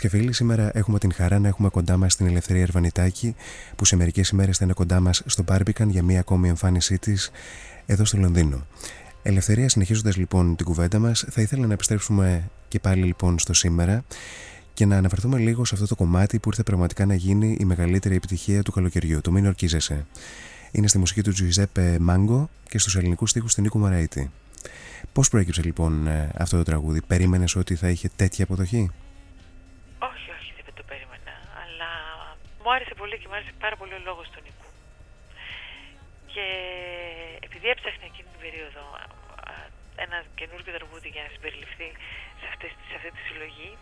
και φίλοι, σήμερα έχουμε την χαρά να έχουμε κοντά μας την Ελευθερία Ερβανιτάκη, που σε μερικές ημέρες θα είναι κοντά μας στο Μπάρμπικαν για μία ακόμη εμφάνισή της εδώ στο Λονδίνο. Ελευθερία, συνεχίζοντας λοιπόν την κουβέντα μας, θα ήθελα να επιστρέψουμε και πάλι λοιπόν στο σήμερα και να αναφερθούμε λίγο σε αυτό το κομμάτι που ήρθε πραγματικά να γίνει η μεγαλύτερη επιτυχία του καλοκαιριού, το Μην Ορκίζεσαι. Είναι στη μουσική του Τζουιζέπε Μάγκο και στους ελληνικούς στίχους του Νίκου Μαραήτη. Πώς προέκυψε λοιπόν ε, αυτό το τραγούδι, Περίμενες ότι θα είχε τέτοια αποδοχή; Μου άρεσε πολύ και μου άρεσε πάρα πολύ ο λόγος του Νικού. Και επειδή έψαχνε εκείνη την περίοδο ένα καινούργιο τραγούδι για να συμπεριληφθεί σε, αυτές, σε αυτή τη συλλογή,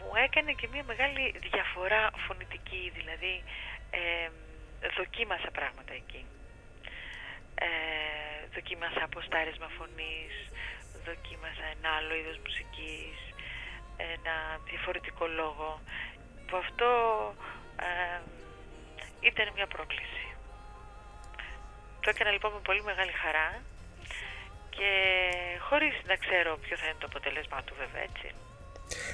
μου έκανε και μια μεγάλη διαφορά φωνητική, δηλαδή ε, δοκίμασα πράγματα εκεί. Ε, δοκίμασα αποστάρισμα φωνής, δοκίμασα ένα άλλο είδος μουσικής, ένα διαφορετικό λόγο που αυτό ε, ήταν μια πρόκληση. Το έκανα λοιπόν με πολύ μεγάλη χαρά και χωρίς να ξέρω ποιο θα είναι το αποτέλεσμά του βέβαια έτσι.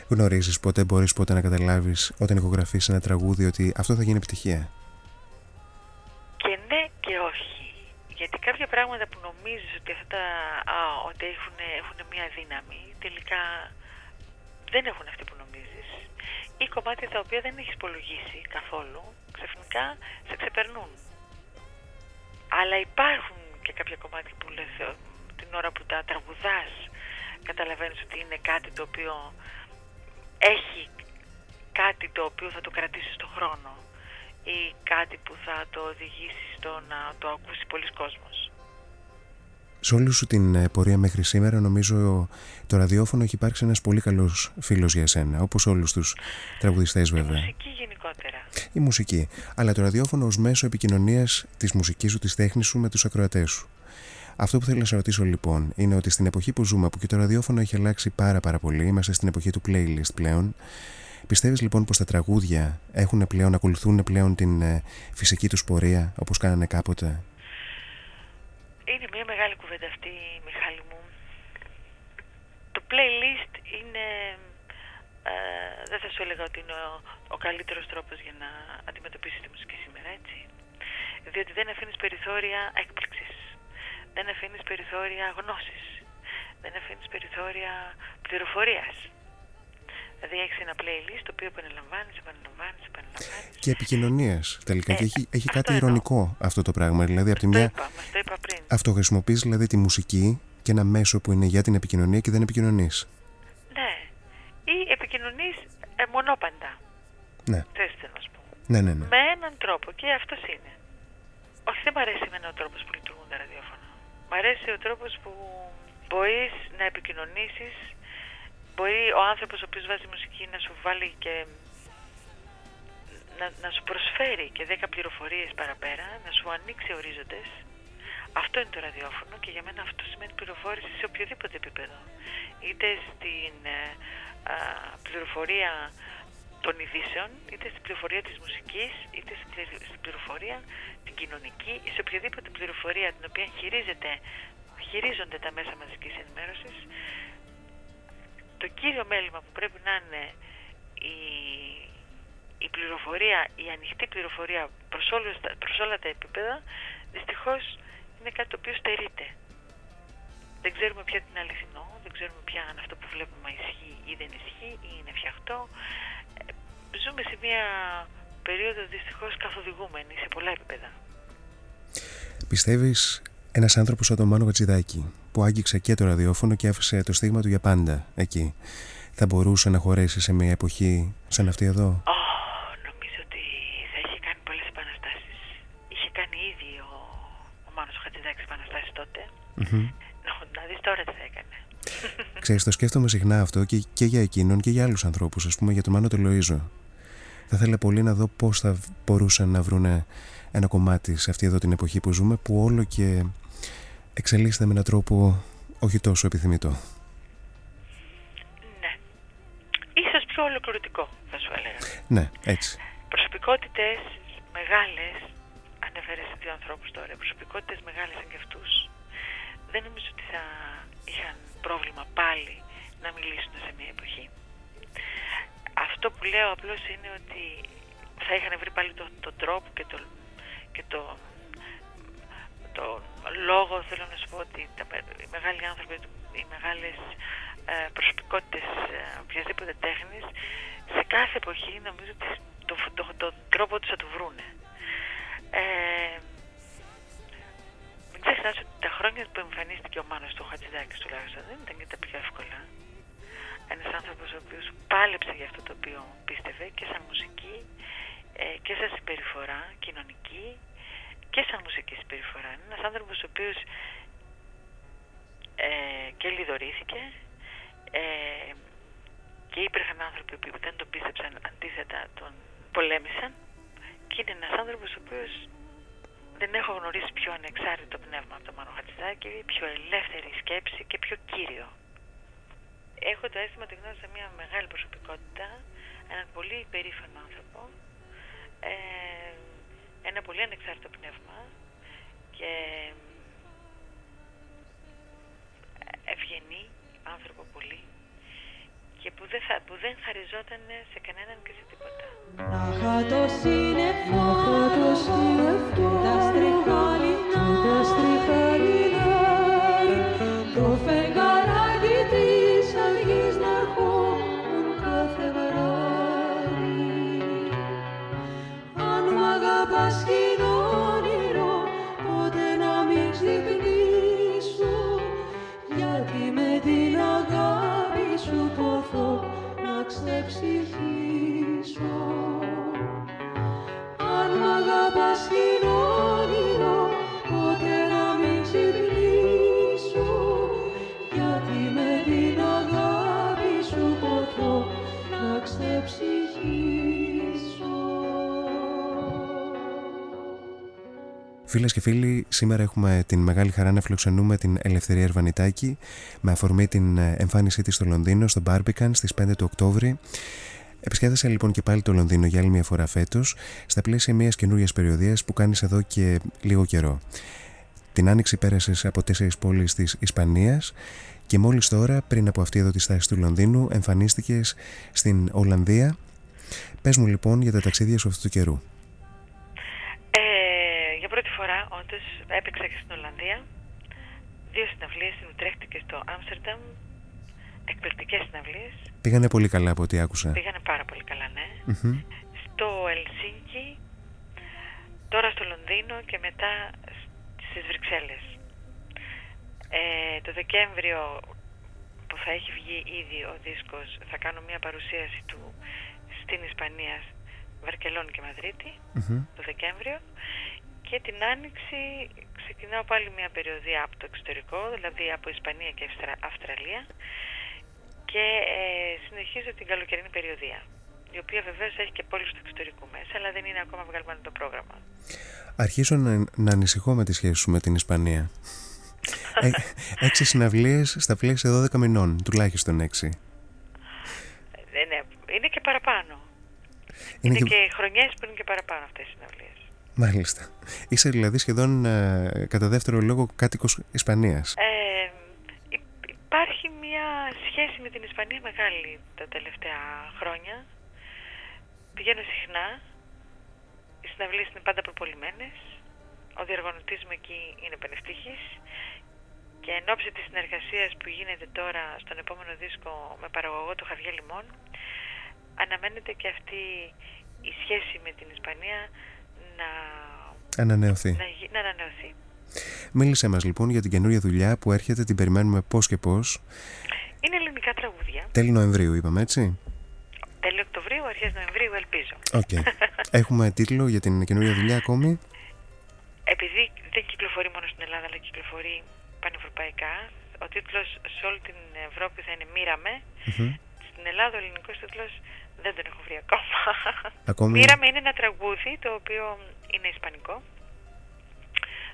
Γνωρίζεις πότε μπορείς πότε να καταλάβεις όταν ηχογραφείς ένα τραγούδι ότι αυτό θα γίνει επιτυχία; Και ναι και όχι. Γιατί κάποιες πράγματα που νομίζεις ότι, αυτά α, ότι έχουν, έχουν μια δύναμη, τελικά δεν έχουν αυτή που νομίζεις. Ή κομμάτια τα οποία δεν έχεις υπολογίσει καθόλου, ξαφνικά σε ξεπερνούν. Αλλά υπάρχουν και κάποια κομμάτια που λες ε, την ώρα που τα τραγουδάς καταλαβαίνεις ότι είναι κάτι το οποίο έχει κάτι το οποίο θα το κρατήσεις στον χρόνο ή κάτι που θα το οδηγήσει στο να το ακούσει πολλοί κόσμος. Σε όλη σου την ε, πορεία μέχρι σήμερα νομίζω το ραδιόφωνο έχει υπάρξει ένας πολύ καλός φίλος για εσένα, όπως όλους τους τραγουδιστές βέβαια. Η μουσική γενικότερα. Η μουσική, αλλά το ραδιόφωνο ως μέσο επικοινωνίας της μουσικής σου, της τέχνης σου με τους ακροατές σου. Αυτό που θέλω να σε ρωτήσω λοιπόν είναι ότι στην εποχή που ζούμε, που και το ραδιόφωνο έχει αλλάξει πάρα πάρα πολύ, είμαστε στην εποχή του playlist πλέον, Πιστεύεις λοιπόν πως τα τραγούδια έχουν πλέον, ακολουθούν πλέον την ε, φυσική τους πορεία όπως κάνανε κάποτε; Είναι μια μεγάλη κουβέντα αυτή, Μιχάλη μου. Το playlist είναι... Ε, δεν θα σου έλεγα ότι είναι ο, ο καλύτερος τρόπος για να αντιμετωπίσεις τη μουσική σήμερα, έτσι. Διότι δεν αφήνεις περιθώρια έκπληξης. Δεν αφήνεις περιθώρια γνώσης. Δεν αφήνεις περιθώρια πληροφορίας. Δηλαδή έχεις ένα playlist το οποίο επαναλαμβάνεις, επαναλαμβάνεις, επαναλαμβάνεις. Και επικοινωνία τελικά. Ε, και έχει, έχει κάτι ηρωνικό αυτό το πράγμα. Δηλαδή, από τη μια. Είπα, το είπα πριν. Αυτοχρησιμοποιείς δηλαδή τη μουσική και ένα μέσο που είναι για την επικοινωνία και δεν επικοινωνείς. Ναι. Ή επικοινωνείς ε, μονόπαντα. Ναι. Θες να σου πω. Ναι, ναι, ναι. Με έναν τρόπο και αυτός είναι. Όχι, δεν μου αρέσει εμένα ο τρόπος που λειτουργούν τα ραδιόφωνα. Μ' αρέσει ο τρόπος που μπορείς να επικοινωνήσεις μπορεί ο άνθρωπος ο οποίος βάζει μουσική να σου βάλει και να, να σου προσφέρει και 10 πληροφορίες παραπέρα, να σου ανοίξει ορίζοντες. Αυτό είναι το ραδιόφωνο και για μένα αυτό σημαίνει πληροφόρηση σε οποιοδήποτε επίπεδο. Είτε στην ε, πληροφορία των ειδήσεων, είτε στην πληροφορία της μουσικής, είτε στην πληροφορία την κοινωνική, ή σε οποιαδήποτε πληροφορία την οποία χειρίζεται, χειρίζονται τα μέσα μαζικής ενημέρωσης, το κύριο μέλημα που πρέπει να είναι η, η πληροφορία, η ανοιχτή πληροφορία προς, όλους, προς όλα τα επίπεδα, δυστυχώς είναι κάτι το οποίο στερείται. Δεν ξέρουμε πια την αληθινό, δεν ξέρουμε πια αν αυτό που βλέπουμε ισχύει ή δεν ισχύει ή είναι φτιαχτό. Ε, ζούμε σε μια περίοδο δυστυχώς καθοδηγούμενη σε πολλά επίπεδα. Πιστεύεις ένας άνθρωπος σαν τον Μάνο Γατζηδάκη που άγγιξε και το ραδιόφωνο και άφησε το στίγμα του για πάντα εκεί. Θα μπορούσε να χωρέσει σε μια εποχή σαν αυτή εδώ; Oh, νομίζω ότι θα είχε κάνει πολλές επαναστάσεις. Είχε κάνει ήδη ο, ο Μάνος Χατζηδάκης επαναστάσεις τότε. Mm-hmm. Να, να δεις τώρα τι θα έκανε. Ξέρεις, το σκέφτομαι συχνά αυτό και, και για εκείνον και για άλλους ανθρώπους, ας πούμε για τον Μάνο Τελοΐζο. Θα ήθελα πολύ να δω πώς θα μπορούσαν να βρουν ένα κομμάτι σε αυτή εδώ την εποχή που ζούμε που όλο και εξελίσσεται με έναν τρόπο όχι τόσο επιθυμητό. Ναι. Ίσως πιο ολοκληρωτικό θα σου έλεγα. Ναι, έτσι. Προσωπικότητες μεγάλες, ανέφερες δύο ανθρώπους τώρα, προσωπικότητες μεγάλες σαν και αυτούς, δεν νομίζω ότι θα είχαν πρόβλημα πάλι να μιλήσουν σε μια εποχή. Αυτό που λέω απλώς είναι ότι θα είχαν βρει πάλι τον το τρόπο και το, και το το λόγο θέλω να σου πω ότι τα, οι μεγάλοι άνθρωποι, οι μεγάλες ε, προσωπικότητες ε, οποιασδήποτε τέχνης σε κάθε εποχή νομίζω ότι το, το, το, τρόπο τους θα το βρούνε. Ε, μην ξεχνάς ότι τα χρόνια που εμφανίστηκε ο Μάνος του Χατζηδάκης τουλάχιστον δεν ήταν και τα πιο εύκολα. Ένας άνθρωπος ο οποίος πάλεψε για αυτό το οποίο πίστευε και σαν μουσική ε, και σαν συμπεριφορά κοινωνική και σαν μουσική συμπεριφορά. Είναι ένας άνθρωπος ο οποίος ε, και λιδωρήθηκε ε, και υπήρχαν άνθρωποι που δεν τον πίστεψαν αντίθετα τον πολέμησαν και είναι ένας άνθρωπος ο οποίος δεν έχω γνωρίσει πιο ανεξάρτητο πνεύμα από τον Μάνο Χατζηδάκη, πιο ελεύθερη σκέψη και πιο κύριο. Έχω το αίσθημα ότι γνώρισα μια μεγάλη προσωπικότητα, έναν πολύ περήφανο άνθρωπο, ε, ένα πολύ ανεξάρτητο πνεύμα και ευγενή άνθρωπο πολύ και που δεν, θα, που δεν χαριζόταν σε κανέναν και σε τίποτα. Αχα το σύννεφο, το σύννεφο, τα στριχάλινα, να ξεψυχήσω Φίλες και φίλοι, σήμερα έχουμε την μεγάλη χαρά να φιλοξενούμε την Ελευθερία Ερβανιτάκη με αφορμή την ε, εμφάνισή της στο Λονδίνο, στο Barbican στις 5 του Οκτώβρη. Επισκέδασα λοιπόν και πάλι το Λονδίνο για άλλη μια φορά φέτος, στα πλαίσια μιας καινούργια περιοδίας που κάνεις εδώ και λίγο καιρό. Την άνοιξη πέρασες από τέσσερις πόλεις της Ισπανίας και μόλις τώρα, πριν από αυτή εδώ τη στάση του Λονδίνου, εμφανίστηκες στην Ολλανδία. Πες μου λοιπόν για τα ταξίδια σου αυτού του καιρού. Όντω, έπαιξα και στην Ολλανδία. Δύο συναυλίες στην Ουτρέχτη και στο Άμστερνταμ. Εκπληκτικές συναυλίες. Πήγανε πολύ καλά από ό,τι άκουσα. Πήγανε πάρα πολύ καλά, ναι. Μμμ. Στο Ελσίνκι, τώρα στο Λονδίνο και μετά στις Βρυξέλλες. Ε, το Δεκέμβριο που θα έχει βγει ήδη ο δίσκος θα κάνω μια παρουσίαση του στην Ισπανία, Βαρκελόνη και Μαδρίτη Μμμ. το Δεκέμβριο και την Άνοιξη ξεκινάω πάλι μια περιοδία από το εξωτερικό, δηλαδή από Ισπανία και Αυστρα- Αυστραλία και ε, συνεχίζω την καλοκαιρινή περιοδία η οποία βεβαίως έχει και πόλεις του εξωτερικού μέσα αλλά δεν είναι ακόμα βγαλμένο το πρόγραμμα. Αρχίζω να, να ανησυχώ με τη σχέση σου με την Ισπανία. Ε, έξι συναυλίες στα πλαίσια 12 μηνών, τουλάχιστον έξι. Ε, ναι, είναι και παραπάνω. Είναι Είναι, και- και... χρονιές που είναι και παραπάνω αυτές οι συναυλίες. Μάλιστα. Είσαι δηλαδή σχεδόν ε, κατά δεύτερο λόγο κάτοικος Ισπανίας. Ε, υ- υπάρχει μια σχέση με την Ισπανία μεγάλη τα τελευταία χρόνια. Πηγαίνω συχνά. Οι συναυλίες είναι πάντα προπολιμένες. Ο διοργανωτής μου εκεί είναι πανευτύχης. Και εν ώψη της συνεργασίας που γίνεται τώρα στον επόμενο δίσκο με παραγωγό το Χαβιέ Λιμόν, αναμένεται και αυτή η σχέση με την Ισπανία να, Ανανεωθεί. να, γι- να ανανεωθεί. Μίλησέ μας λοιπόν για την καινούργια δουλειά που έρχεται, την περιμένουμε πώς και πώς. Είναι ελληνικά τραγούδια. Τέλη Νοεμβρίου είπαμε έτσι. Τέλη Οκτωβρίου, αρχές Νοεμβρίου, ελπίζω. Οκ. Έχουμε τίτλο για την καινούργια δουλειά ακόμη; Επειδή δεν κυκλοφορεί μόνο στην Ελλάδα, αλλά κυκλοφορεί πανευρωπαϊκά, ο τίτλος σε όλη την Ευρώπη θα είναι «Μοίραμε». Μμμ. Στην Ελλάδα ο ελληνικός τίτλος δεν τον έχω βρει ακόμα. Ακόμη- «Μοίραμε» είναι ένα τραγούδι το οποίο είναι ισπανικό.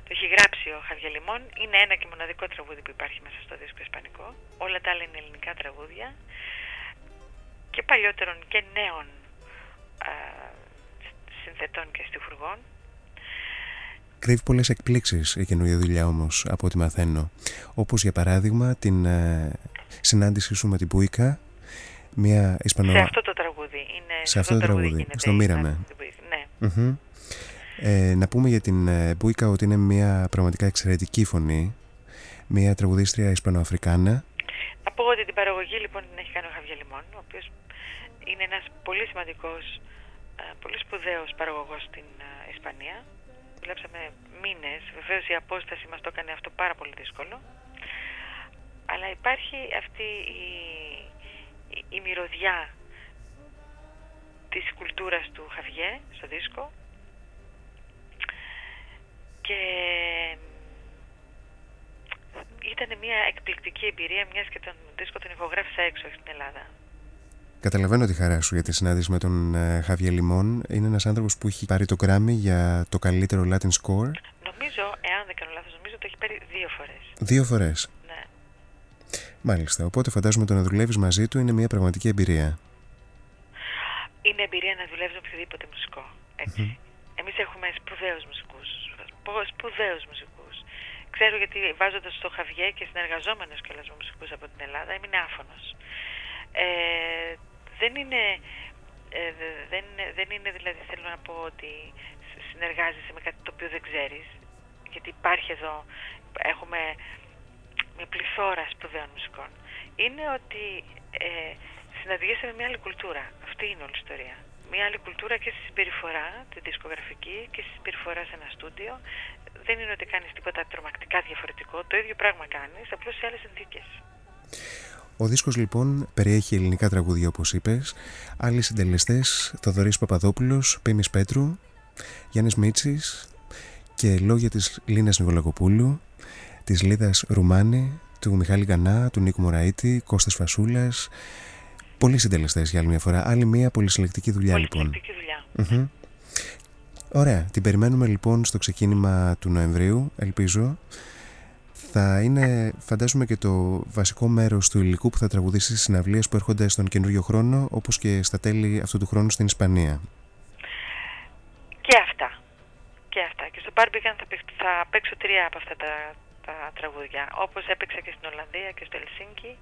Το έχει γράψει ο Χαβιαλιμών. Είναι ένα και μοναδικό τραγούδι που υπάρχει μέσα στο δίσκο ισπανικό. Όλα τα άλλα είναι ελληνικά τραγούδια. Και παλιότερων και νέων α, συνθετών και στιχουργών. Κρύβει πολλές εκπλήξεις η καινούργια δουλειά όμως από ό,τι μαθαίνω. Όπως για παράδειγμα την ε, συνάντησή σου με την Πούικα, μια Ισπανο... Σε αυτό το τραγούδι. Είναι, Σε αυτό το τραγούδι, γίνεται στο η «Μοίραμε». συνάντηση του Μπουίκα. Ναι. Μμμ. Ε, να πούμε για την ε, Μπούικα ότι είναι μια πραγματικά εξαιρετική φωνή. Μια τραγουδίστρια Ισπανοαφρικάνα. Να πω ότι την παραγωγή λοιπόν την έχει κάνει ο Χαβιέ Λιμόν, ο οποίος είναι ένας πολύ σημαντικός, πολύ σπουδαίος παραγωγός στην ε, Ισπανία. Δουλέψαμε μήνες. Βεβαίως η απόσταση μας το έκανε αυτό πάρα πολύ δύσκολο. Αλλά υπάρχει αυτή η, η, η μυρωδιά της κουλτούρας του Χαβιέ στο δίσκο και ήταν μια εκπληκτική εμπειρία μιας και τον δίσκο τον ηχογράφησα έξω όχι στην Ελλάδα. Καταλαβαίνω τη χαρά σου για τη συνάντηση με τον ε, Χαβιέ Λιμόν. Είναι ένας άνθρωπος που έχει πάρει το κράμι για το καλύτερο Latin score Νομίζω, εάν δεν κάνω λάθος, νομίζω το έχει πάρει δύο φορές. δύο φορές. Ναι. Μάλιστα, οπότε φαντάζομαι το να δουλεύεις μαζί του είναι μια πραγματική εμπειρία. Είναι εμπειρία να δουλεύεις με οποιοδήποτε μουσικό. Έτσι. Εμείς έχουμε σπουδαίους μουσικούς. σπου- Σπουδαίους μουσικούς. Ξέρω γιατί βάζοντας το Χαβιέ και συνεργαζόμενος κιόλας με μουσικούς από την Ελλάδα έμεινε άφωνος. Ε, δεν είναι... Ε, δε- δεν, είναι- δεν είναι δηλαδή θέλω να πω ότι σ- συνεργάζεσαι με κάτι το οποίο δεν ξέρεις γιατί υπάρχει εδώ έχουμε μια πληθώρα σπουδαίων μουσικών είναι ότι ε, συναντιέσαι με μια άλλη κουλτούρα αυτή είναι όλη η ιστορία. Μια άλλη κουλτούρα και στη συμπεριφορά τη δισκογραφική και στη συμπεριφορά σε ένα στούντιο. Δεν είναι ότι κάνεις τίποτα τρομακτικά διαφορετικό. Το ίδιο πράγμα κάνεις απλώς σε άλλες συνθήκες. Ο δίσκος λοιπόν περιέχει ελληνικά τραγούδια όπως είπες, άλλοι συντελεστές Θοδωρής Παπαδόπουλος, Πίμης Πέτρου, Γιάννης Μίτσης και λόγια της Λίνας Νικολακοπούλου, της Λίδας Ρουμάνη, του Μιχάλη Γκανά, του Νίκου Μωραήτη, Κώστας Φασούλας, Πολλοί συντελεστές για άλλη μια φορά. Άλλη μια πολυσυλλεκτική δουλειά λοιπόν. δουλειά. Ωραία. Την περιμένουμε λοιπόν στο ξεκίνημα του Νοεμβρίου, ελπίζω. Θα είναι, φαντάζομαι, και το βασικό μέρος του υλικού που θα τραγουδήσει στις συναυλίες που έρχονται στον καινούριο χρόνο, όπως και στα τέλη αυτού του χρόνου στην Ισπανία. Και αυτά. Και αυτά. Και στο Barbican θα, παίξω, θα παίξω τρία από αυτά τα, τα τραγούδια. Όπως έπαιξα και στην Ολλανδία και στο Ελσίνκι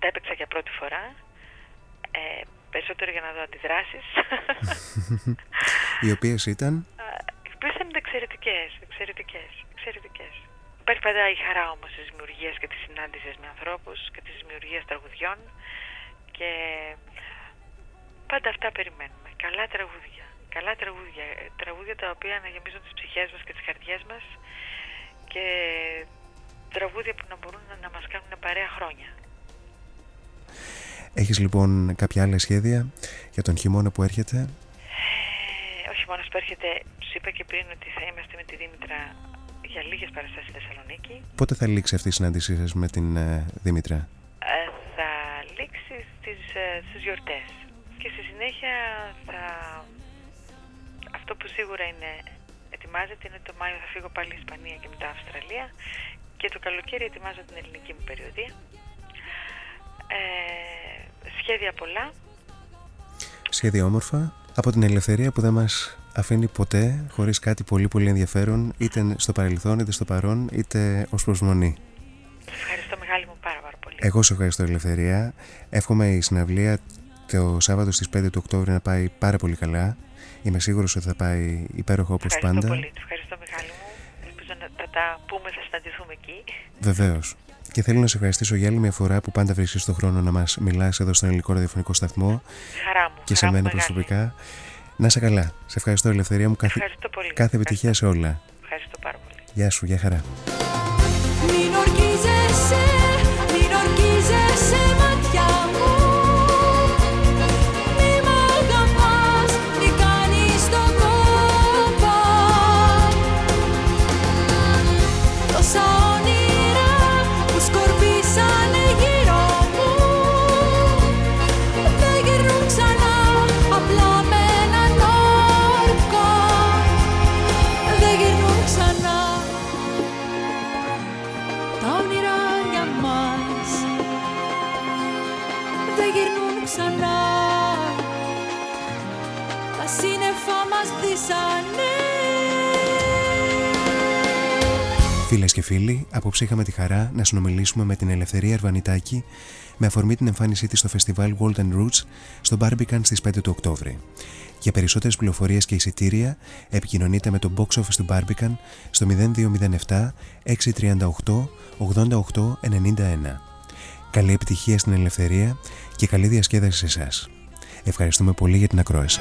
τα έπαιξα για πρώτη φορά. Ε, περισσότερο για να δω αντιδράσεις. Οι οποίες ήταν; Οι οποίες ήταν εξαιρετικές. Εξαιρετικές, εξαιρετικές. Υπάρχει πάντα η χαρά όμως της δημιουργίας και της συνάντησης με ανθρώπους και της δημιουργίας τραγουδιών. Και πάντα αυτά περιμένουμε. Καλά τραγούδια. Καλά τραγούδια. Τραγούδια τα οποία να γεμίζουν τις ψυχές μας και τις καρδιές μας. Και τραγούδια που να μπορούν να μας κάνουν παρέα χρόνια. Έχεις λοιπόν κάποια άλλα σχέδια για τον χειμώνα που έρχεται; Ε, ο χειμώνας που έρχεται, σου είπα και πριν ότι θα είμαστε με τη Δήμητρα για λίγες παραστάσεις στη Θεσσαλονίκη. Πότε θα λήξει αυτή η συνάντησή σας με την ε, Δήμητρα; Ε, θα λήξει στις, ε, στις γιορτές. Και στη συνέχεια θα... αυτό που σίγουρα είναι ετοιμάζεται είναι το Μάιο θα φύγω πάλι Ισπανία και μετά Αυστραλία και το καλοκαίρι ετοιμάζω την ελληνική μου περιοδία. Ε, σχέδια πολλά. Σχέδια όμορφα. Από την ελευθερία που δεν μας αφήνει ποτέ χωρίς κάτι πολύ πολύ ενδιαφέρον είτε στο παρελθόν είτε στο παρόν είτε ως προσμονή. Ευχαριστώ μεγάλη μου πάρα, πάρα πολύ. Εγώ σε ευχαριστώ Ελευθερία. Εύχομαι η συναυλία το Σάββατο στις 5 του Οκτώβρη να πάει πάρα πολύ καλά. Είμαι σίγουρος ότι θα πάει υπέροχο όπως πάντα. Ευχαριστώ πολύ. Ευχαριστώ μεγάλη μου. Ελπίζω να τα, τα πούμε, θα συναντηθούμε εκεί. Βεβαίως. Και θέλω να σε ευχαριστήσω για άλλη μια φορά που πάντα βρίσκεις τον χρόνο να μας μιλάς εδώ στον ελληνικό ραδιοφωνικό σταθμό. Χαρά μου. Και σε μένα προσωπικά. Να είσαι καλά. Σε ευχαριστώ, Ελευθερία μου. Κάθε, πολύ. κάθε επιτυχία σε όλα. Ευχαριστώ πάρα πολύ. Γεια σου, γεια χαρά. Απόψε είχαμε τη χαρά να συνομιλήσουμε με την Ελευθερία Ερβανιτάκη με αφορμή την εμφάνισή της στο φεστιβάλ Golden Roots στο Barbican στις 5 του Οκτώβρη. Για περισσότερες πληροφορίες και εισιτήρια επικοινωνείτε με το box office του Barbican στο 0207 638 88 91. Καλή επιτυχία στην Ελευθερία και καλή διασκέδαση σε εσάς. Ευχαριστούμε πολύ για την ακρόαση.